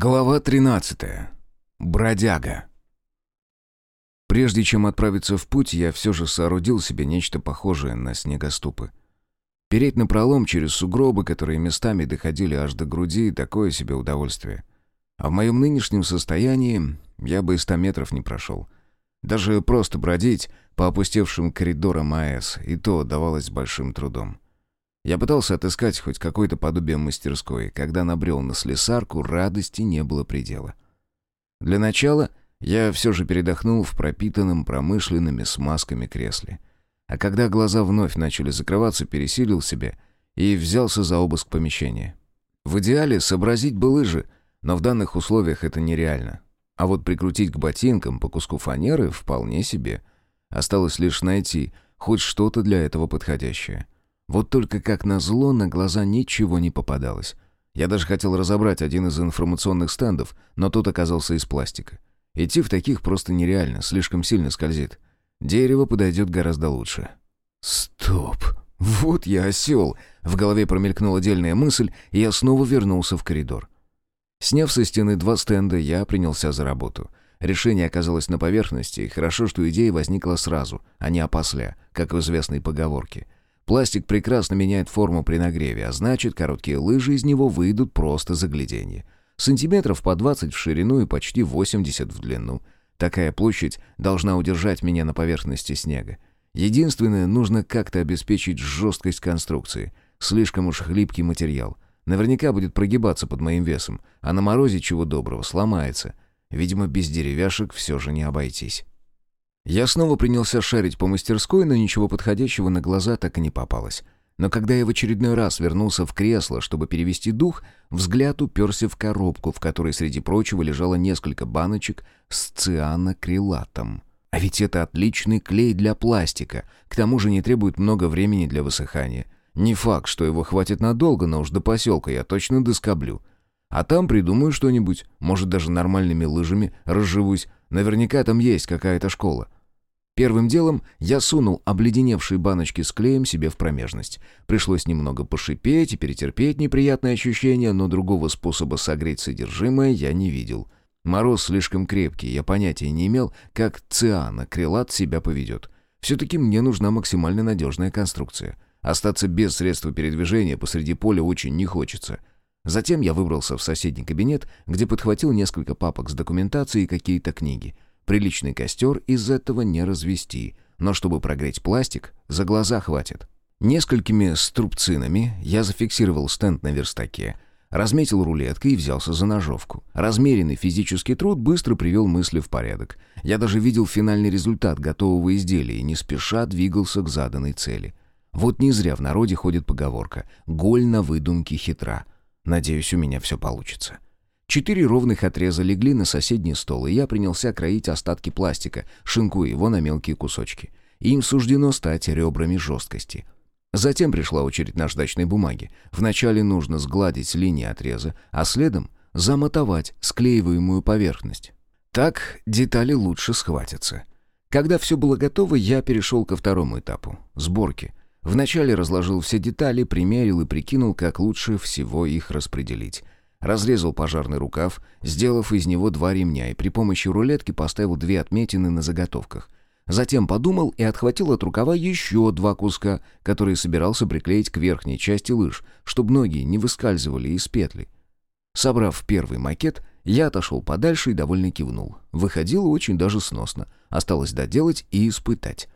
Глава 13. Бродяга. Прежде чем отправиться в путь, я все же соорудил себе нечто похожее на снегоступы. Переть на пролом через сугробы, которые местами доходили аж до груди, такое себе удовольствие. А в моем нынешнем состоянии я бы и ста метров не прошел. Даже просто бродить по опустевшим коридорам АЭС, и то давалось большим трудом. Я пытался отыскать хоть какое-то подобие мастерской. Когда набрел на слесарку, радости не было предела. Для начала я все же передохнул в пропитанном промышленными смазками кресле. А когда глаза вновь начали закрываться, пересилил себя и взялся за обыск помещения. В идеале сообразить бы лыжи, но в данных условиях это нереально. А вот прикрутить к ботинкам по куску фанеры вполне себе. Осталось лишь найти хоть что-то для этого подходящее. Вот только как назло на глаза ничего не попадалось. Я даже хотел разобрать один из информационных стендов, но тот оказался из пластика. Идти в таких просто нереально, слишком сильно скользит. Дерево подойдет гораздо лучше. «Стоп! Вот я осел!» В голове промелькнула отдельная мысль, и я снова вернулся в коридор. Сняв со стены два стенда, я принялся за работу. Решение оказалось на поверхности, и хорошо, что идея возникла сразу, а не опосля, как в известной поговорке — Пластик прекрасно меняет форму при нагреве, а значит, короткие лыжи из него выйдут просто загляденье. Сантиметров по 20 в ширину и почти 80 в длину. Такая площадь должна удержать меня на поверхности снега. Единственное, нужно как-то обеспечить жесткость конструкции. Слишком уж хлипкий материал. Наверняка будет прогибаться под моим весом, а на морозе чего доброго сломается. Видимо, без деревяшек все же не обойтись. Я снова принялся шарить по мастерской, но ничего подходящего на глаза так и не попалось. Но когда я в очередной раз вернулся в кресло, чтобы перевести дух, взгляд уперся в коробку, в которой, среди прочего, лежало несколько баночек с цианокрилатом. А ведь это отличный клей для пластика, к тому же не требует много времени для высыхания. Не факт, что его хватит надолго, но уж до поселка я точно доскоблю. А там придумаю что-нибудь, может, даже нормальными лыжами разживусь. Наверняка там есть какая-то школа. Первым делом я сунул обледеневшие баночки с клеем себе в промежность. Пришлось немного пошипеть и перетерпеть неприятные ощущения, но другого способа согреть содержимое я не видел. Мороз слишком крепкий, я понятия не имел, как цианокрилат себя поведет. Все-таки мне нужна максимально надежная конструкция. Остаться без средства передвижения посреди поля очень не хочется. Затем я выбрался в соседний кабинет, где подхватил несколько папок с документацией и какие-то книги — Приличный костер из этого не развести, но чтобы прогреть пластик, за глаза хватит. Несколькими струбцинами я зафиксировал стенд на верстаке, разметил рулеткой и взялся за ножовку. Размеренный физический труд быстро привел мысли в порядок. Я даже видел финальный результат готового изделия и не спеша двигался к заданной цели. Вот не зря в народе ходит поговорка «голь на выдумке хитра». Надеюсь, у меня все получится. Четыре ровных отреза легли на соседний стол, и я принялся кроить остатки пластика, шинкуя его на мелкие кусочки. Им суждено стать ребрами жесткости. Затем пришла очередь наждачной бумаги. Вначале нужно сгладить линии отреза, а следом замотовать склеиваемую поверхность. Так детали лучше схватятся. Когда все было готово, я перешел ко второму этапу — сборки. Вначале разложил все детали, примерил и прикинул, как лучше всего их распределить — Разрезал пожарный рукав, сделав из него два ремня и при помощи рулетки поставил две отметины на заготовках. Затем подумал и отхватил от рукава еще два куска, которые собирался приклеить к верхней части лыж, чтобы ноги не выскальзывали из петли. Собрав первый макет, я отошел подальше и довольно кивнул. Выходило очень даже сносно. Осталось доделать и испытать.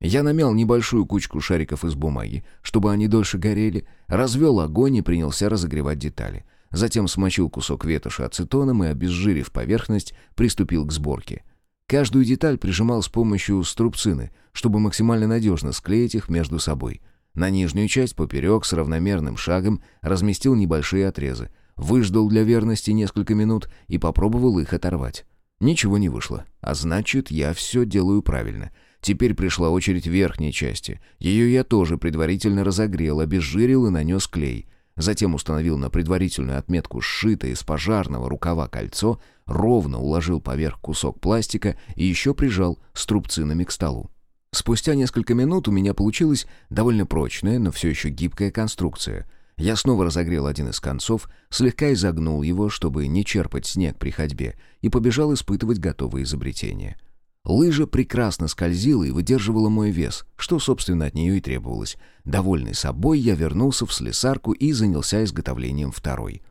Я намял небольшую кучку шариков из бумаги, чтобы они дольше горели, развел огонь и принялся разогревать детали — Затем смочил кусок ветоши ацетоном и, обезжирив поверхность, приступил к сборке. Каждую деталь прижимал с помощью струбцины, чтобы максимально надежно склеить их между собой. На нижнюю часть поперек с равномерным шагом разместил небольшие отрезы, выждал для верности несколько минут и попробовал их оторвать. Ничего не вышло, а значит, я все делаю правильно. Теперь пришла очередь верхней части. Ее я тоже предварительно разогрел, обезжирил и нанес клей — Затем установил на предварительную отметку сшитое из пожарного рукава кольцо, ровно уложил поверх кусок пластика и еще прижал струбцинами к столу. Спустя несколько минут у меня получилась довольно прочная, но все еще гибкая конструкция. Я снова разогрел один из концов, слегка изогнул его, чтобы не черпать снег при ходьбе, и побежал испытывать готовые изобретения. Лыжа прекрасно скользила и выдерживала мой вес, что, собственно, от нее и требовалось. Довольный собой, я вернулся в слесарку и занялся изготовлением второй.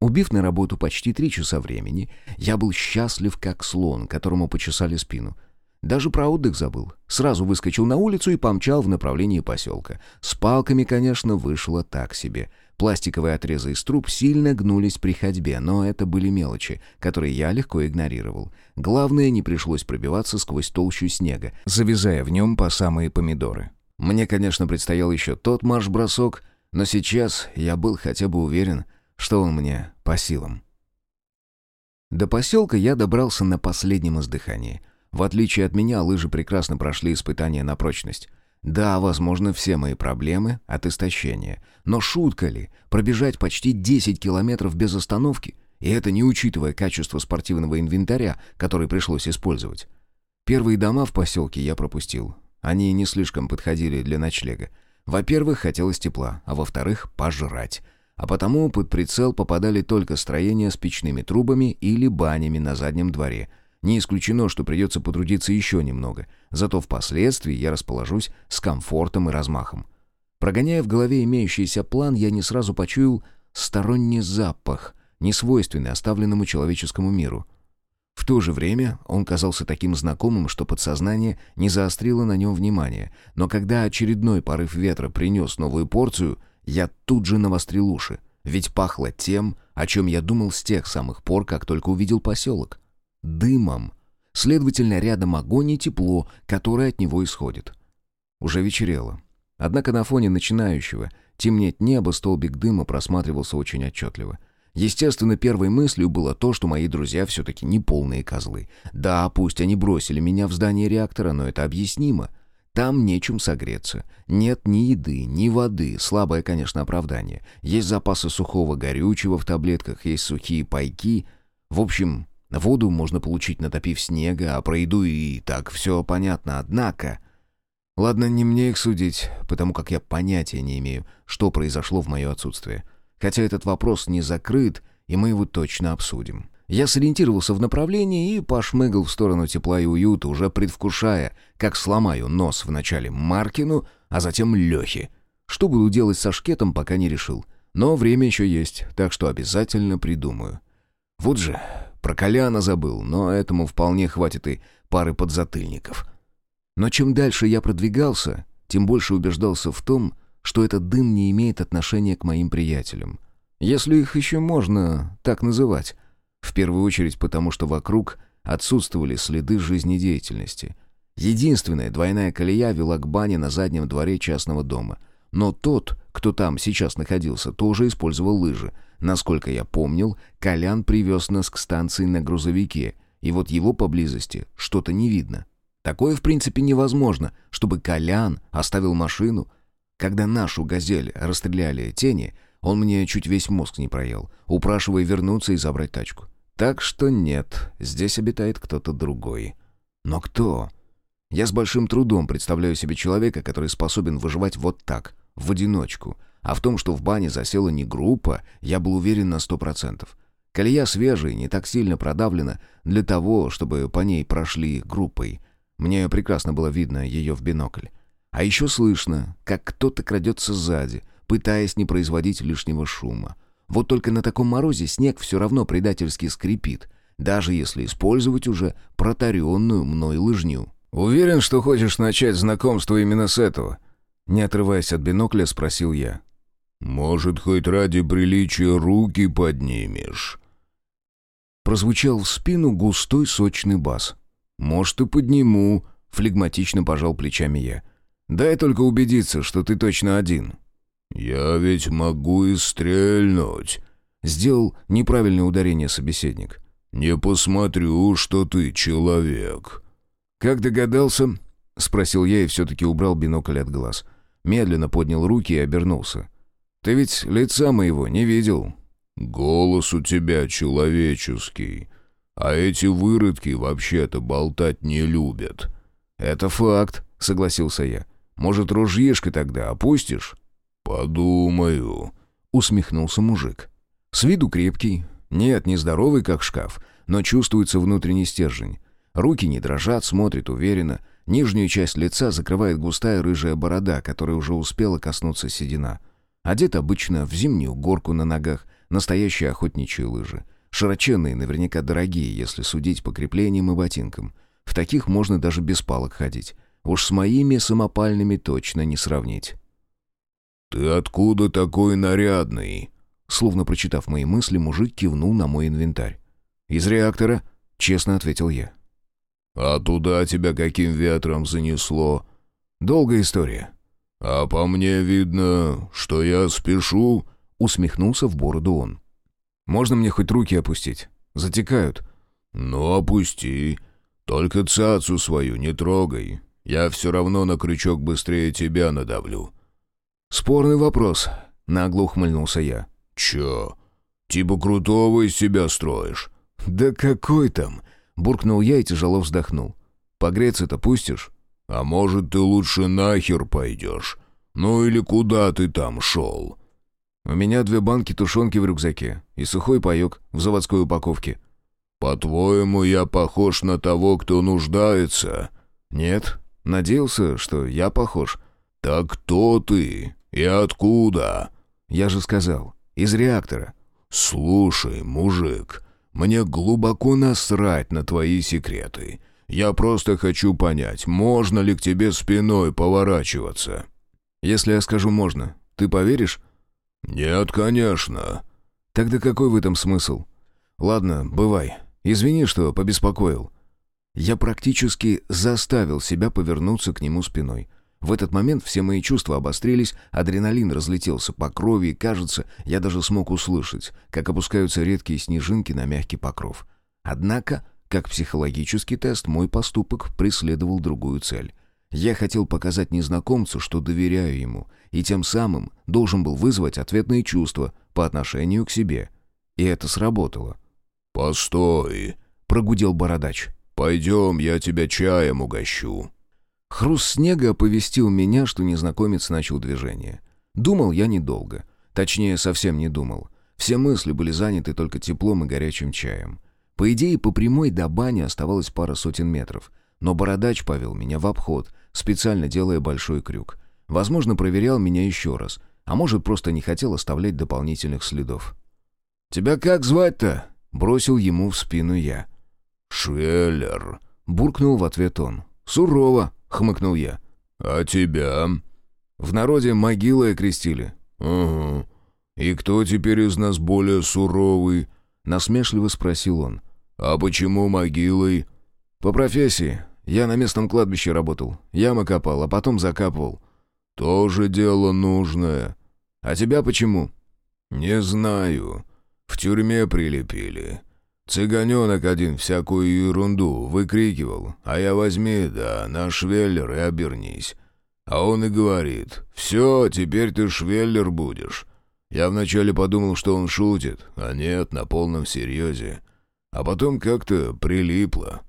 Убив на работу почти три часа времени, я был счастлив, как слон, которому почесали спину — даже про отдых забыл. Сразу выскочил на улицу и помчал в направлении поселка. С палками, конечно, вышло так себе. Пластиковые отрезы из труб сильно гнулись при ходьбе, но это были мелочи, которые я легко игнорировал. Главное, не пришлось пробиваться сквозь толщу снега, завязая в нем по самые помидоры. Мне, конечно, предстоял еще тот марш-бросок, но сейчас я был хотя бы уверен, что он мне по силам. До поселка я добрался на последнем издыхании — в отличие от меня, лыжи прекрасно прошли испытания на прочность. Да, возможно, все мои проблемы от истощения. Но шутка ли, пробежать почти 10 километров без остановки? И это не учитывая качество спортивного инвентаря, который пришлось использовать. Первые дома в поселке я пропустил. Они не слишком подходили для ночлега. Во-первых, хотелось тепла, а во-вторых, пожрать. А потому под прицел попадали только строения с печными трубами или банями на заднем дворе – не исключено, что придется потрудиться еще немного, зато впоследствии я расположусь с комфортом и размахом. Прогоняя в голове имеющийся план, я не сразу почуял сторонний запах, несвойственный оставленному человеческому миру. В то же время он казался таким знакомым, что подсознание не заострило на нем внимание, но когда очередной порыв ветра принес новую порцию, я тут же навострил уши, ведь пахло тем, о чем я думал с тех самых пор, как только увидел поселок дымом. Следовательно, рядом огонь и тепло, которое от него исходит. Уже вечерело. Однако на фоне начинающего темнеть неба столбик дыма просматривался очень отчетливо. Естественно, первой мыслью было то, что мои друзья все-таки не полные козлы. Да, пусть они бросили меня в здание реактора, но это объяснимо. Там нечем согреться. Нет ни еды, ни воды. Слабое, конечно, оправдание. Есть запасы сухого горючего в таблетках, есть сухие пайки. В общем, Воду можно получить, натопив снега, а про еду и так все понятно. Однако... Ладно, не мне их судить, потому как я понятия не имею, что произошло в мое отсутствие. Хотя этот вопрос не закрыт, и мы его точно обсудим. Я сориентировался в направлении и пошмыгал в сторону тепла и уюта, уже предвкушая, как сломаю нос вначале Маркину, а затем Лехе. Что буду делать со шкетом, пока не решил. Но время еще есть, так что обязательно придумаю. Вот же, про Коляна забыл, но этому вполне хватит и пары подзатыльников. Но чем дальше я продвигался, тем больше убеждался в том, что этот дым не имеет отношения к моим приятелям. Если их еще можно так называть. В первую очередь потому, что вокруг отсутствовали следы жизнедеятельности. Единственная двойная колея вела к бане на заднем дворе частного дома. Но тот, кто там сейчас находился, тоже использовал лыжи — Насколько я помнил, Колян привез нас к станции на грузовике, и вот его поблизости что-то не видно. Такое, в принципе, невозможно, чтобы Колян оставил машину. Когда нашу «Газель» расстреляли тени, он мне чуть весь мозг не проел, упрашивая вернуться и забрать тачку. Так что нет, здесь обитает кто-то другой. Но кто? Я с большим трудом представляю себе человека, который способен выживать вот так, в одиночку — а в том, что в бане засела не группа, я был уверен на сто процентов. Колея свежая, не так сильно продавлена для того, чтобы по ней прошли группой. Мне прекрасно было видно ее в бинокль. А еще слышно, как кто-то крадется сзади, пытаясь не производить лишнего шума. Вот только на таком морозе снег все равно предательски скрипит, даже если использовать уже протаренную мной лыжню. «Уверен, что хочешь начать знакомство именно с этого?» Не отрываясь от бинокля, спросил я. «Может, хоть ради приличия руки поднимешь?» Прозвучал в спину густой сочный бас. «Может, и подниму», — флегматично пожал плечами я. «Дай только убедиться, что ты точно один». «Я ведь могу и стрельнуть», — сделал неправильное ударение собеседник. «Не посмотрю, что ты человек». «Как догадался?» — спросил я и все-таки убрал бинокль от глаз. Медленно поднял руки и обернулся. Ты ведь лица моего не видел?» «Голос у тебя человеческий, а эти выродки вообще-то болтать не любят». «Это факт», — согласился я. «Может, ружьишко тогда опустишь?» «Подумаю». — усмехнулся мужик. «С виду крепкий. Нет, не здоровый, как шкаф, но чувствуется внутренний стержень. Руки не дрожат, смотрит уверенно. Нижнюю часть лица закрывает густая рыжая борода, которая уже успела коснуться седина. Одет обычно в зимнюю горку на ногах, настоящие охотничьи лыжи. Широченные, наверняка дорогие, если судить по креплениям и ботинкам. В таких можно даже без палок ходить. Уж с моими самопальными точно не сравнить. «Ты откуда такой нарядный?» Словно прочитав мои мысли, мужик кивнул на мой инвентарь. «Из реактора», — честно ответил я. «А туда тебя каким ветром занесло?» «Долгая история». «А по мне видно, что я спешу», — усмехнулся в бороду он. «Можно мне хоть руки опустить? Затекают». «Ну, опусти. Только цацу свою не трогай. Я все равно на крючок быстрее тебя надавлю». «Спорный вопрос», — нагло ухмыльнулся я. «Чё? Типа крутого из себя строишь?» «Да какой там?» — буркнул я и тяжело вздохнул. «Погреться-то пустишь?» «А может, ты лучше нахер пойдешь? Ну или куда ты там шел?» «У меня две банки тушенки в рюкзаке и сухой паёк в заводской упаковке». «По-твоему, я похож на того, кто нуждается?» «Нет, надеялся, что я похож». «Так кто ты и откуда?» «Я же сказал, из реактора». «Слушай, мужик, мне глубоко насрать на твои секреты. Я просто хочу понять, можно ли к тебе спиной поворачиваться». «Если я скажу «можно», ты поверишь?» «Нет, конечно». «Тогда какой в этом смысл?» «Ладно, бывай. Извини, что побеспокоил». Я практически заставил себя повернуться к нему спиной. В этот момент все мои чувства обострились, адреналин разлетелся по крови, и, кажется, я даже смог услышать, как опускаются редкие снежинки на мягкий покров. Однако, как психологический тест, мой поступок преследовал другую цель. Я хотел показать незнакомцу, что доверяю ему, и тем самым должен был вызвать ответные чувства по отношению к себе. И это сработало. «Постой!» — прогудел бородач. «Пойдем, я тебя чаем угощу». Хруст снега оповестил меня, что незнакомец начал движение. Думал я недолго. Точнее, совсем не думал. Все мысли были заняты только теплом и горячим чаем. По идее, по прямой до бани оставалось пара сотен метров. Но бородач повел меня в обход, специально делая большой крюк. Возможно, проверял меня еще раз. А может, просто не хотел оставлять дополнительных следов. «Тебя как звать-то?» — бросил ему в спину я. «Швеллер», — буркнул в ответ он. «Сурово», — хмыкнул я. «А тебя?» «В народе могилой окрестили». «Угу. И кто теперь из нас более суровый?» — насмешливо спросил он. «А почему могилой?» «По профессии. Я на местном кладбище работал. Ямы копал, а потом закапывал». «Тоже дело нужное». «А тебя почему?» «Не знаю. В тюрьме прилепили. Цыганенок один всякую ерунду выкрикивал, а я возьми, да, на швеллер и обернись. А он и говорит, все, теперь ты швеллер будешь. Я вначале подумал, что он шутит, а нет, на полном серьезе. А потом как-то прилипло.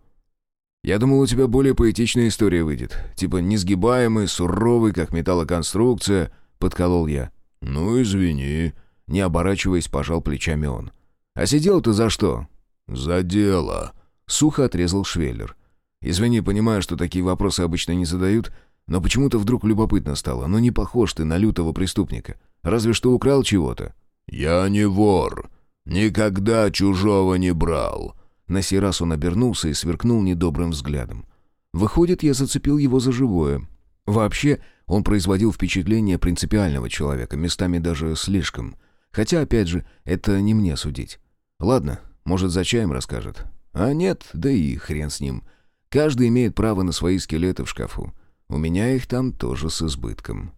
Я думал, у тебя более поэтичная история выйдет. Типа несгибаемый, суровый, как металлоконструкция, подколол я. Ну, извини. Не оборачиваясь, пожал плечами он. А сидел ты за что? «За дело», — сухо отрезал Швеллер. «Извини, понимаю, что такие вопросы обычно не задают, но почему-то вдруг любопытно стало. Ну не похож ты на лютого преступника. Разве что украл чего-то». «Я не вор. Никогда чужого не брал». На сей раз он обернулся и сверкнул недобрым взглядом. Выходит, я зацепил его за живое. Вообще, он производил впечатление принципиального человека, местами даже слишком. Хотя, опять же, это не мне судить. Ладно, может, за чаем расскажет? А нет, да и хрен с ним. Каждый имеет право на свои скелеты в шкафу. У меня их там тоже с избытком.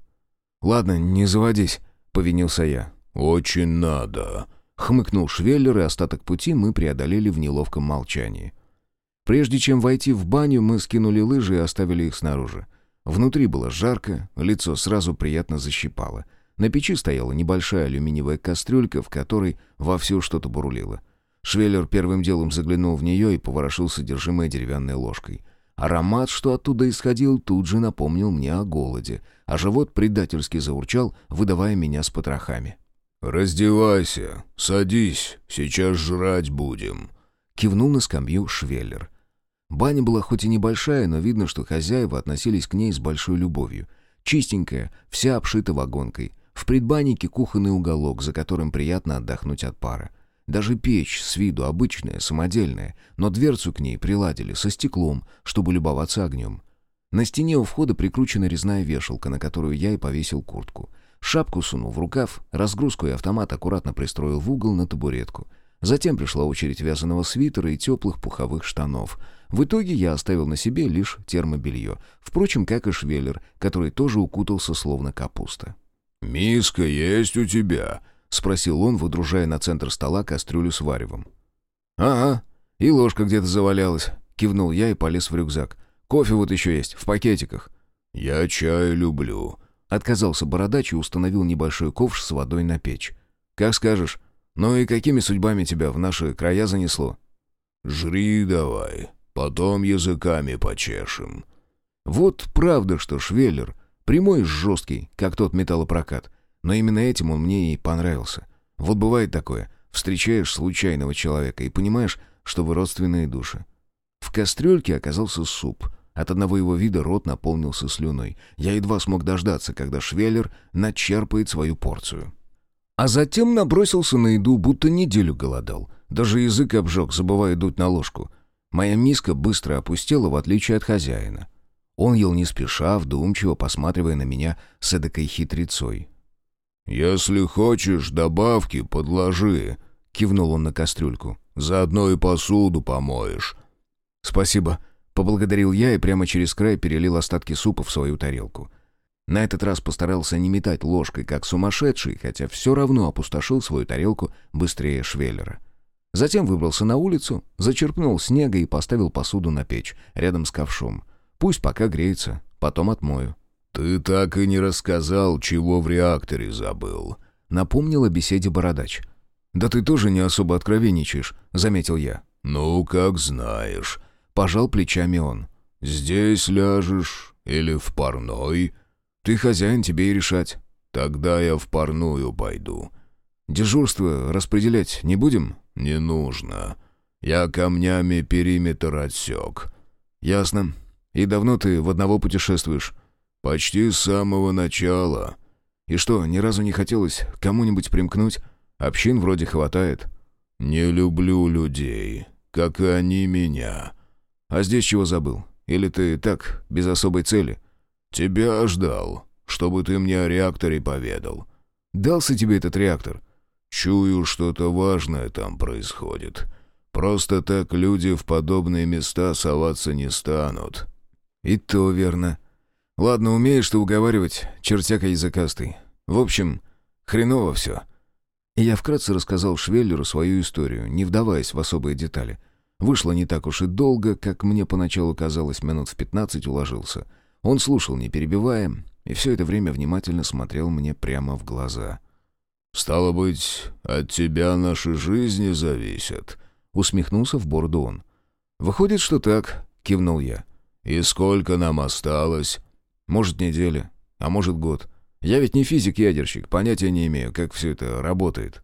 «Ладно, не заводись», — повинился я. «Очень надо», — хмыкнул Швеллер, и остаток пути мы преодолели в неловком молчании. Прежде чем войти в баню, мы скинули лыжи и оставили их снаружи. Внутри было жарко, лицо сразу приятно защипало. На печи стояла небольшая алюминиевая кастрюлька, в которой вовсю что-то бурлило. Швеллер первым делом заглянул в нее и поворошил содержимое деревянной ложкой. Аромат, что оттуда исходил, тут же напомнил мне о голоде, а живот предательски заурчал, выдавая меня с потрохами. «Раздевайся, садись, сейчас жрать будем», — кивнул на скамью Швеллер. Баня была хоть и небольшая, но видно, что хозяева относились к ней с большой любовью. Чистенькая, вся обшита вагонкой. В предбаннике кухонный уголок, за которым приятно отдохнуть от пара. Даже печь с виду обычная, самодельная, но дверцу к ней приладили со стеклом, чтобы любоваться огнем. На стене у входа прикручена резная вешалка, на которую я и повесил куртку. Шапку сунул в рукав, разгрузку и автомат аккуратно пристроил в угол на табуретку. Затем пришла очередь вязаного свитера и теплых пуховых штанов — в итоге я оставил на себе лишь термобелье. Впрочем, как и швеллер, который тоже укутался словно капуста. «Миска есть у тебя?» — спросил он, выдружая на центр стола кастрюлю с варевом. «Ага, и ложка где-то завалялась», — кивнул я и полез в рюкзак. «Кофе вот еще есть, в пакетиках». «Я чай люблю», — отказался бородач и установил небольшой ковш с водой на печь. «Как скажешь. Ну и какими судьбами тебя в наши края занесло?» «Жри давай», Потом языками почешем». Вот правда, что Швеллер прямой и жесткий, как тот металлопрокат. Но именно этим он мне и понравился. Вот бывает такое. Встречаешь случайного человека и понимаешь, что вы родственные души. В кастрюльке оказался суп. От одного его вида рот наполнился слюной. Я едва смог дождаться, когда Швеллер начерпает свою порцию. А затем набросился на еду, будто неделю голодал. Даже язык обжег, забывая дуть на ложку — Моя миска быстро опустела, в отличие от хозяина. Он ел не спеша, вдумчиво посматривая на меня с эдакой хитрецой. «Если хочешь, добавки подложи», — кивнул он на кастрюльку. «Заодно и посуду помоешь». «Спасибо», — поблагодарил я и прямо через край перелил остатки супа в свою тарелку. На этот раз постарался не метать ложкой, как сумасшедший, хотя все равно опустошил свою тарелку быстрее Швеллера. Затем выбрался на улицу, зачерпнул снега и поставил посуду на печь, рядом с ковшом. Пусть пока греется, потом отмою. «Ты так и не рассказал, чего в реакторе забыл», — напомнил о беседе бородач. «Да ты тоже не особо откровенничаешь», — заметил я. «Ну, как знаешь», — пожал плечами он. «Здесь ляжешь или в парной?» «Ты хозяин, тебе и решать». «Тогда я в парную пойду». «Дежурство распределять не будем?» «Не нужно. Я камнями периметр отсек». «Ясно. И давно ты в одного путешествуешь?» «Почти с самого начала». «И что, ни разу не хотелось кому-нибудь примкнуть? Общин вроде хватает». «Не люблю людей, как и они меня». «А здесь чего забыл? Или ты так, без особой цели?» «Тебя ждал, чтобы ты мне о реакторе поведал». «Дался тебе этот реактор?» Чую, что-то важное там происходит. Просто так люди в подобные места соваться не станут». «И то верно. Ладно, умеешь ты уговаривать, чертяка языкастый. В общем, хреново все». И я вкратце рассказал Швеллеру свою историю, не вдаваясь в особые детали. Вышло не так уж и долго, как мне поначалу казалось, минут в пятнадцать уложился. Он слушал, не перебивая, и все это время внимательно смотрел мне прямо в глаза. «Стало быть, от тебя наши жизни зависят», — усмехнулся в бороду он. «Выходит, что так», — кивнул я. «И сколько нам осталось?» «Может, неделя, а может, год. Я ведь не физик-ядерщик, понятия не имею, как все это работает».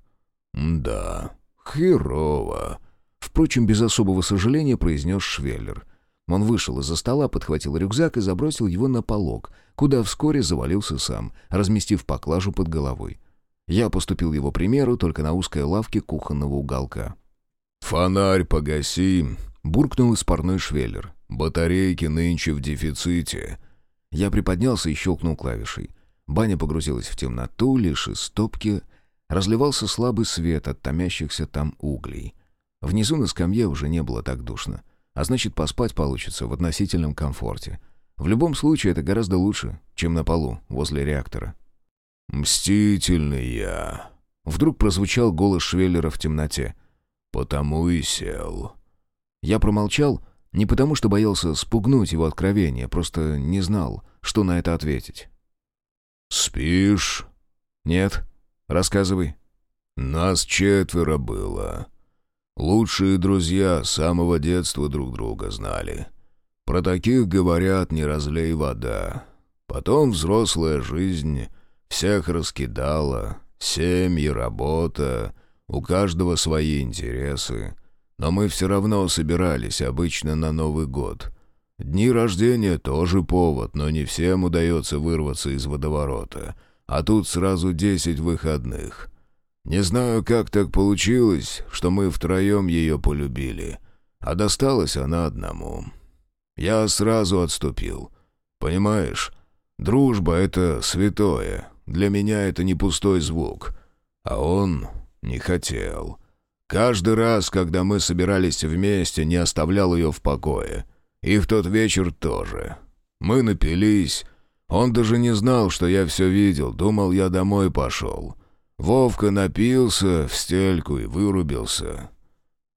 «Да, херово», — впрочем, без особого сожаления произнес Швеллер. Он вышел из-за стола, подхватил рюкзак и забросил его на полог, куда вскоре завалился сам, разместив поклажу под головой. Я поступил его примеру только на узкой лавке кухонного уголка. «Фонарь погаси!» — буркнул из парной швеллер. «Батарейки нынче в дефиците». Я приподнялся и щелкнул клавишей. Баня погрузилась в темноту, лишь из стопки разливался слабый свет от томящихся там углей. Внизу на скамье уже не было так душно. А значит, поспать получится в относительном комфорте. В любом случае, это гораздо лучше, чем на полу возле реактора. «Мстительный я!» Вдруг прозвучал голос Швеллера в темноте. «Потому и сел». Я промолчал, не потому что боялся спугнуть его откровение, просто не знал, что на это ответить. «Спишь?» «Нет. Рассказывай». «Нас четверо было. Лучшие друзья с самого детства друг друга знали. Про таких говорят «не разлей вода». Потом взрослая жизнь всех раскидала, Семьи, работа, у каждого свои интересы. Но мы все равно собирались обычно на Новый год. Дни рождения тоже повод, но не всем удается вырваться из водоворота. А тут сразу десять выходных. Не знаю, как так получилось, что мы втроем ее полюбили. А досталась она одному. Я сразу отступил. Понимаешь, дружба — это святое. Для меня это не пустой звук. А он не хотел. Каждый раз, когда мы собирались вместе, не оставлял ее в покое. И в тот вечер тоже. Мы напились. Он даже не знал, что я все видел. Думал, я домой пошел. Вовка напился в стельку и вырубился.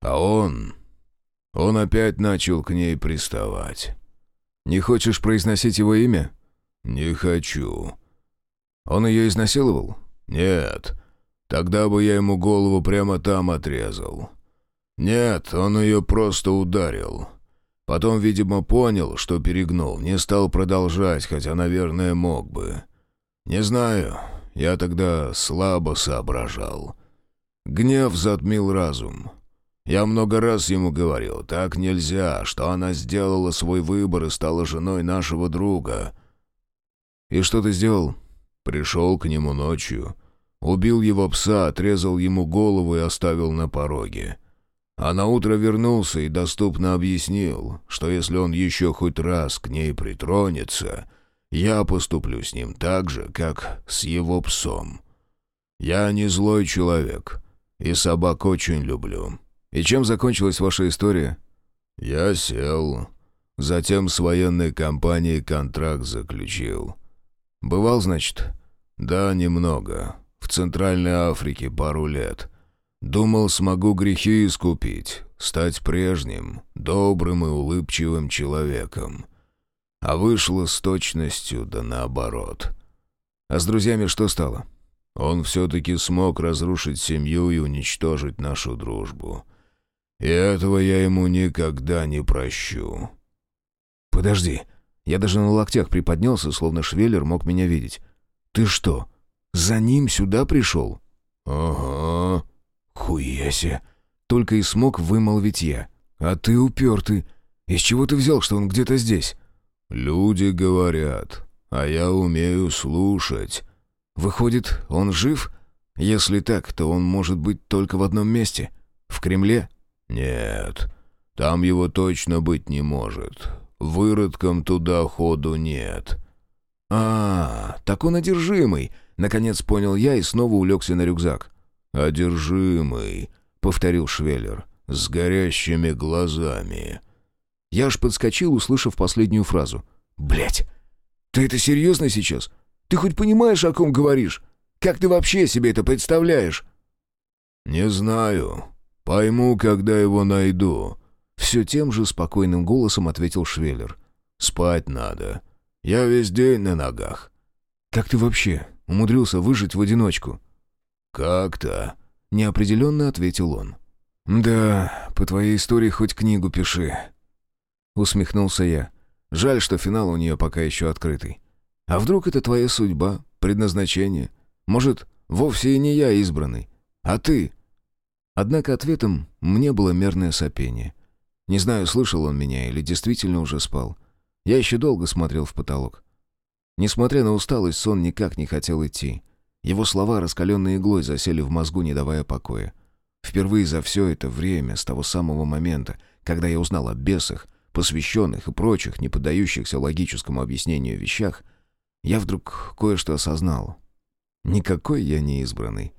А он... Он опять начал к ней приставать. «Не хочешь произносить его имя?» «Не хочу». «Он ее изнасиловал?» «Нет. Тогда бы я ему голову прямо там отрезал. Нет, он ее просто ударил. Потом, видимо, понял, что перегнул, не стал продолжать, хотя, наверное, мог бы. Не знаю, я тогда слабо соображал. Гнев затмил разум. Я много раз ему говорил, так нельзя, что она сделала свой выбор и стала женой нашего друга. И что ты сделал? Пришел к нему ночью, Убил его пса, отрезал ему голову и оставил на пороге. А на утро вернулся и доступно объяснил, что если он еще хоть раз к ней притронется, я поступлю с ним так же, как с его псом. Я не злой человек, и собак очень люблю. И чем закончилась ваша история? Я сел, затем с военной компанией контракт заключил. Бывал, значит? Да, немного в Центральной Африке пару лет. Думал, смогу грехи искупить, стать прежним, добрым и улыбчивым человеком. А вышло с точностью да наоборот. А с друзьями что стало? Он все-таки смог разрушить семью и уничтожить нашу дружбу. И этого я ему никогда не прощу. «Подожди». Я даже на локтях приподнялся, словно Швеллер мог меня видеть. «Ты что, за ним сюда пришел?» «Ага». «Хуеся!» Только и смог вымолвить я. «А ты упертый. Из чего ты взял, что он где-то здесь?» «Люди говорят, а я умею слушать». «Выходит, он жив? Если так, то он может быть только в одном месте. В Кремле?» «Нет, там его точно быть не может. Выродком туда ходу нет». «А, так он одержимый. Наконец понял я и снова улегся на рюкзак. «Одержимый», — повторил Швеллер, — «с горящими глазами». Я аж подскочил, услышав последнюю фразу. Блять, ты это серьезно сейчас? Ты хоть понимаешь, о ком говоришь? Как ты вообще себе это представляешь?» «Не знаю. Пойму, когда его найду», — все тем же спокойным голосом ответил Швеллер. «Спать надо. Я весь день на ногах». «Как ты вообще умудрился выжить в одиночку?» «Как-то», — неопределенно ответил он. «Да, по твоей истории хоть книгу пиши», — усмехнулся я. «Жаль, что финал у нее пока еще открытый. А вдруг это твоя судьба, предназначение? Может, вовсе и не я избранный, а ты?» Однако ответом мне было мерное сопение. Не знаю, слышал он меня или действительно уже спал. Я еще долго смотрел в потолок. Несмотря на усталость, сон никак не хотел идти. Его слова, раскаленной иглой, засели в мозгу, не давая покоя. Впервые за все это время, с того самого момента, когда я узнал о бесах, посвященных и прочих, не поддающихся логическому объяснению вещах, я вдруг кое-что осознал. Никакой я не избранный.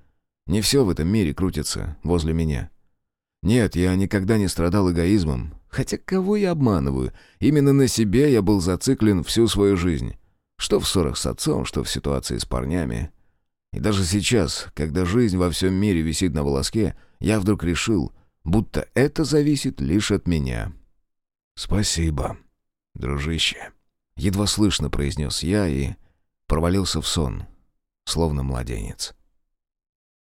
Не все в этом мире крутится возле меня. Нет, я никогда не страдал эгоизмом. Хотя кого я обманываю? Именно на себе я был зациклен всю свою жизнь. Что в ссорах с отцом, что в ситуации с парнями. И даже сейчас, когда жизнь во всем мире висит на волоске, я вдруг решил, будто это зависит лишь от меня. «Спасибо, дружище», — едва слышно произнес я и провалился в сон, словно младенец.